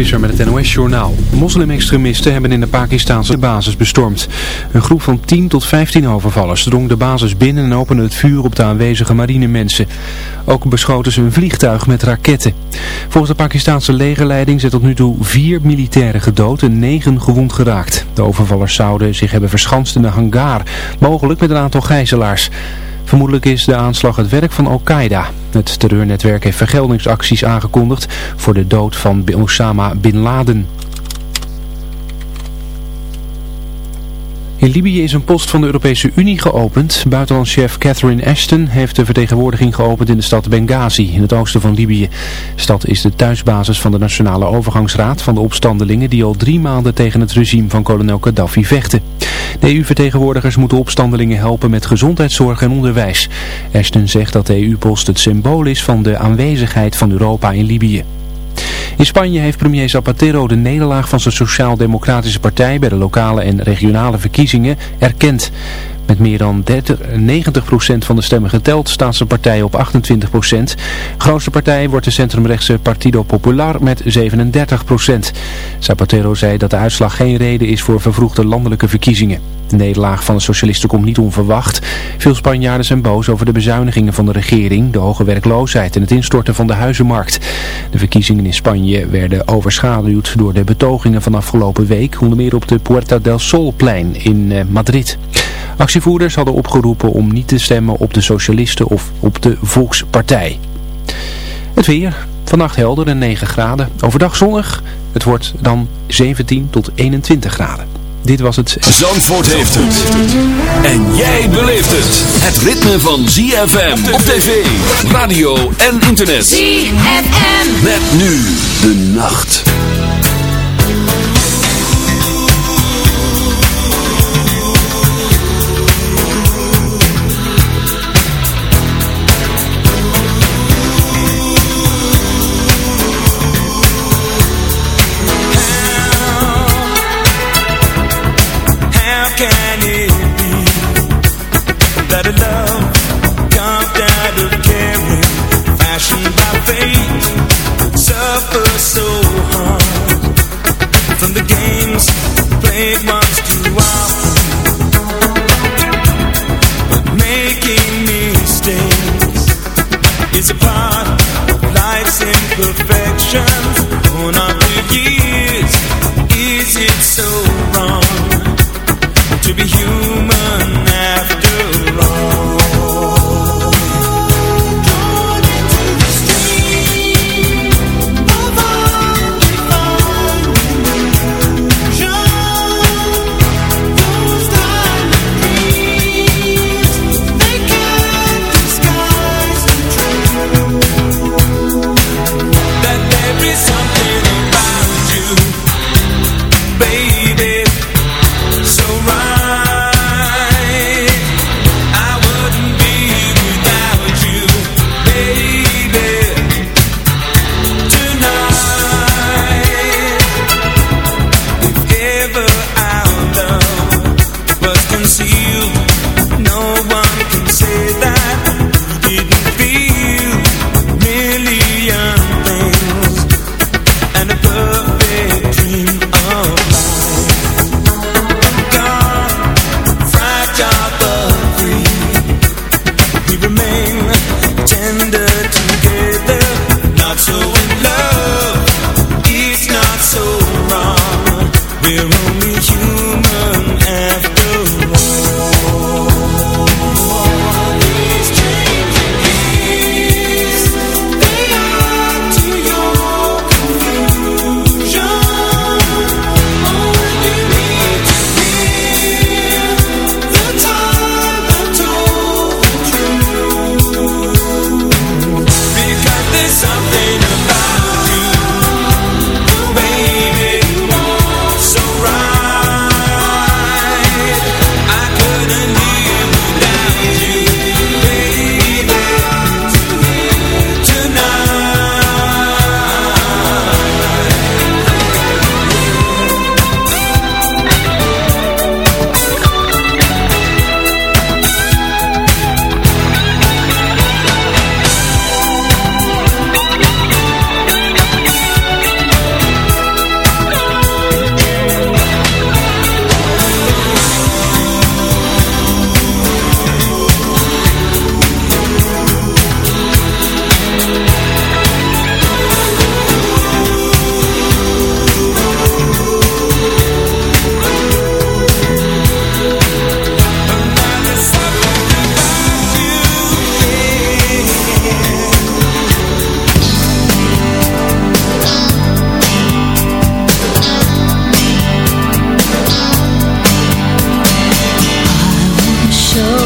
Visser met het NOS-journaal. Moslimextremisten hebben in de Pakistanse basis bestormd. Een groep van 10 tot 15 overvallers drong de basis binnen en opende het vuur op de aanwezige marinemensen. Ook beschoten ze een vliegtuig met raketten. Volgens de Pakistanse legerleiding zijn tot nu toe vier militairen gedood en negen gewond geraakt. De overvallers zouden zich hebben verschanst in een hangar, mogelijk met een aantal gijzelaars. Vermoedelijk is de aanslag het werk van Al-Qaeda. Het terreurnetwerk heeft vergeldingsacties aangekondigd voor de dood van Osama Bin Laden. In Libië is een post van de Europese Unie geopend. Buitenlandchef Catherine Ashton heeft de vertegenwoordiging geopend in de stad Benghazi, in het oosten van Libië. De stad is de thuisbasis van de Nationale Overgangsraad van de opstandelingen die al drie maanden tegen het regime van kolonel Gaddafi vechten. De EU-vertegenwoordigers moeten opstandelingen helpen met gezondheidszorg en onderwijs. Ashton zegt dat de EU-post het symbool is van de aanwezigheid van Europa in Libië. In Spanje heeft premier Zapatero de nederlaag van zijn sociaal-democratische partij bij de lokale en regionale verkiezingen erkend. Met meer dan 30, 90% van de stemmen geteld staat zijn partij op 28%. Grootste partij wordt de centrumrechtse Partido Popular met 37%. Zapatero zei dat de uitslag geen reden is voor vervroegde landelijke verkiezingen. De nederlaag van de socialisten komt niet onverwacht. Veel Spanjaarden zijn boos over de bezuinigingen van de regering, de hoge werkloosheid en het instorten van de huizenmarkt. De verkiezingen in Spanje werden overschaduwd door de betogingen van afgelopen week, onder meer op de Puerta del Solplein in eh, Madrid. Actievoerders hadden opgeroepen om niet te stemmen op de socialisten of op de Volkspartij. Het weer, vannacht helder en 9 graden. Overdag zonnig, het wordt dan 17 tot 21 graden. Dit was het... Zandvoort heeft het. En jij beleeft het. Het ritme van ZFM op tv, radio en internet. ZFM. Met nu de nacht.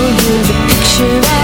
you the picture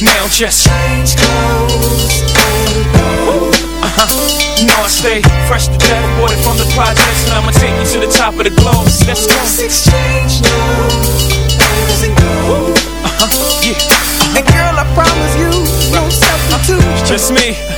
Now just change clothes uh-huh. You know I stay fresh to death, aborted from the projects, and I'ma take you to the top of the globe. Let's go. Let's exchange now. Uh-huh. Yeah. And girl, I promise you, no substitute. It's just me.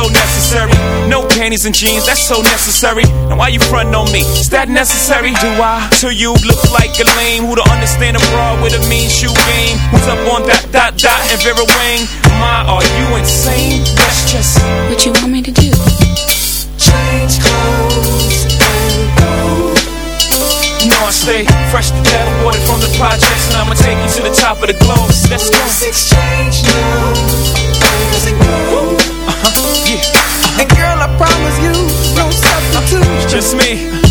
necessary. No panties and jeans, that's so necessary. Now why you frontin' on me? Is that necessary? Do I? To you look like a lame who don't understand a bra with a mean shoe game. Who's up on that, dot dot and Vera Wang? My, are you insane? That's just What you want me to do? change clothes and go. You know I stay fresh to death, aborted from the projects, and I'ma take you to the top of the globe. Let's go. Let's exchange now. Uh-huh, yeah. And girl, I promise you, no substitute. Just me.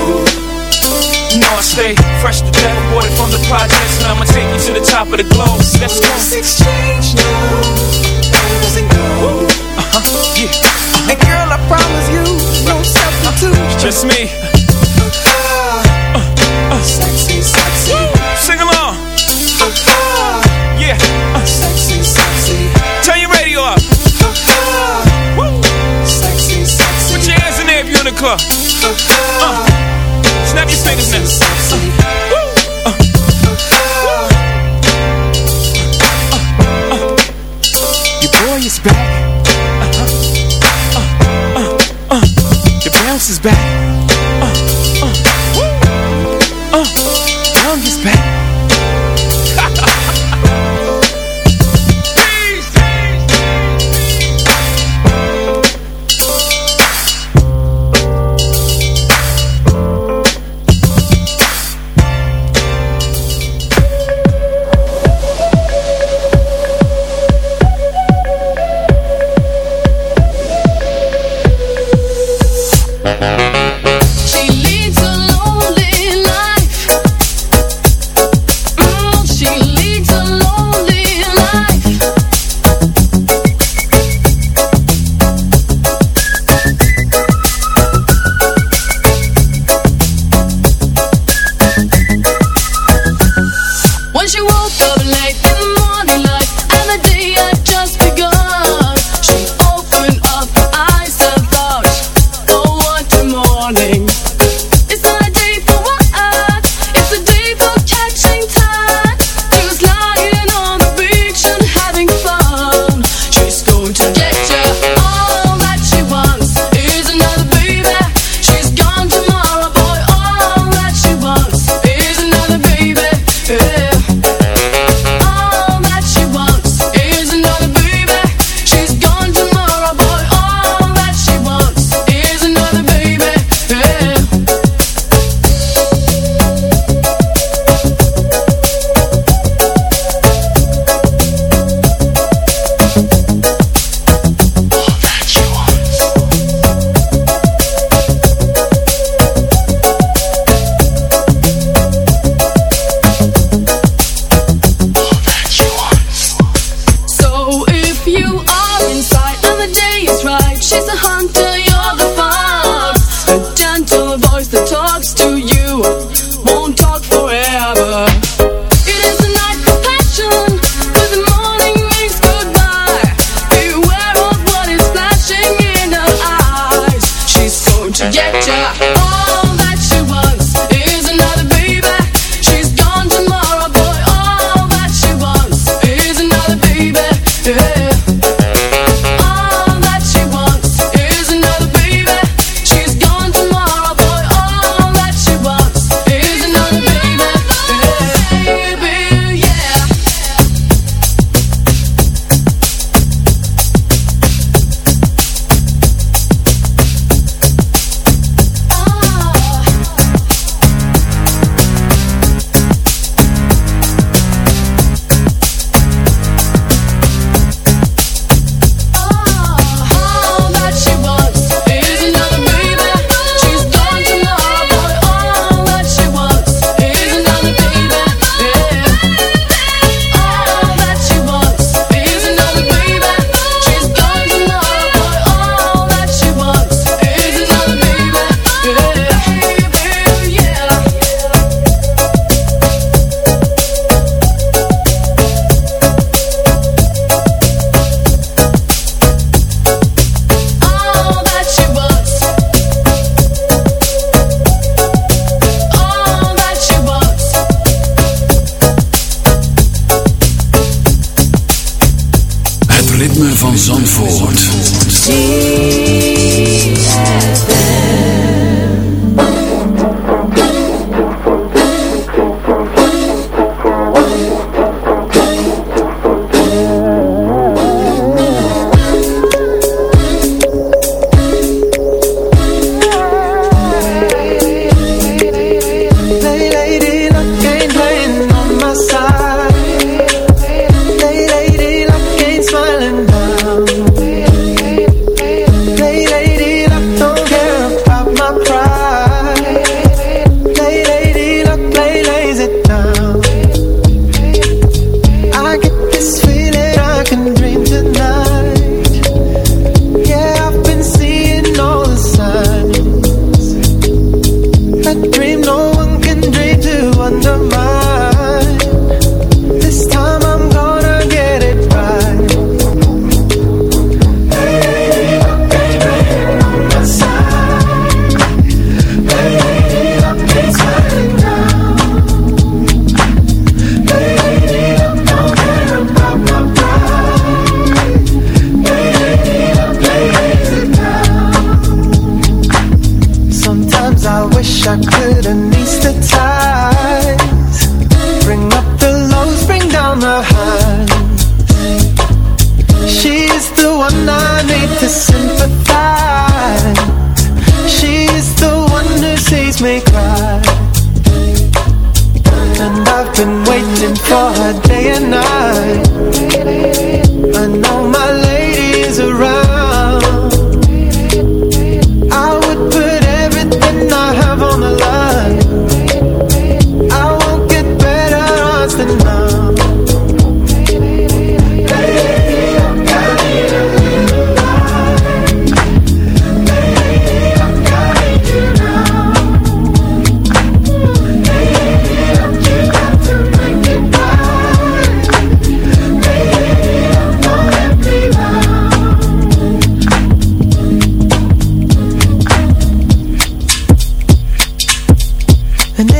You know I stay fresh to death, aborted from the projects, and I'ma take you to the top of the globe. Let's go. Let's exchange now. Uh-huh, yeah. And girl, I promise you, no substitute. It's just me. Sexy, sexy. Sing along. Yeah. Uh, Sexy, sexy. turn your radio up. Woo. Sexy, sexy. Put your hands in there if you're in the club. Uh, snap your fingers now. Your boy is back. Your bounce is back.